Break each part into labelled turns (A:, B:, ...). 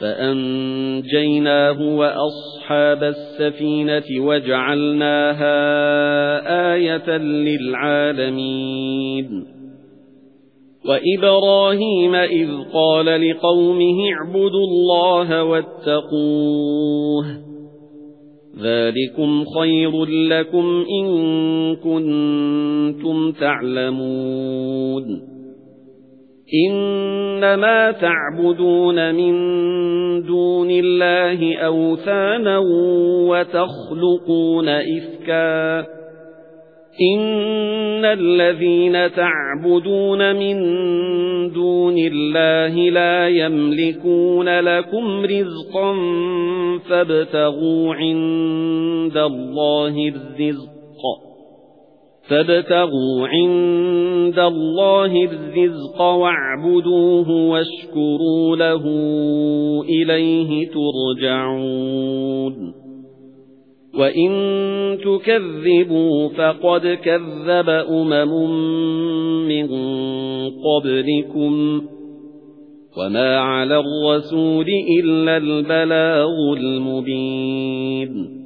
A: فَأَنجَيْنَاهُ وَأَصْحَابَ السَّفِينَةِ وَجَعَلْنَاهَا آيَةً لِلْعَالَمِينَ. وَإِبْرَاهِيمَ إِذْ قَالَ لِقَوْمِهِ اعْبُدُوا اللَّهَ وَاتَّقُوهُ ذَلِكُمْ خَيْرٌ لَكُمْ إِن كُنتُمْ تَعْلَمُونَ. إِنَّمَا تَعْبُدُونَ مِن دُونِ اللَّهِ أَوْثَانًا وَتَخْلُقُونَ إِفْكًا. إِنَّ الَّذِينَ تَعْبُدُونَ مِن دُونِ اللَّهِ لَا يَمْلِكُونَ لَكُمْ رِزْقًا فَابْتَغُوا عِندَ اللَّهِ الرِّزْقَ. فَابْتَغُوا عِندَ اللَّهِ الرِّزْقَ وَاعْبُدُوهُ وَاشْكُرُوا لَهُ إِلَيْهِ تُرْجَعُونَ. وَإِن تُكَذِّبُوا فَقَدْ كَذَّبَ أُمَمٌ مِّن قَبْلِكُمْ. وَمَا عَلَى الرَّسُولِ إِلَّا الْبَلَاغُ الْمُبِينُ.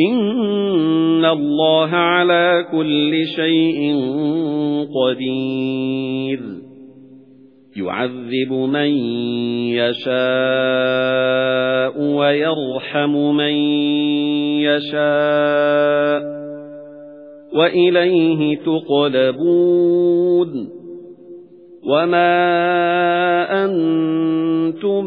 A: إِنَّ اللَّهَ عَلَى كُلِّ شَيْءٍ قَدِيرٌ يُعَذِّبُ مَن يَشَاءُ وَيَرْحَمُ مَن يَشَاءُ وَإِلَيْهِ تُقْلَبُونَ وَمَا أَنتُم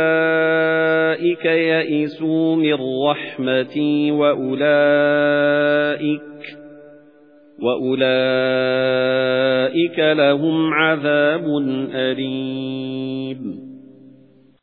A: يَئِسُوا مِنْ رَحْمَتِي وَأُولَئِكَ وَأُولَئِكَ لَهُمْ عَذَابٌ أَلِيمٌ.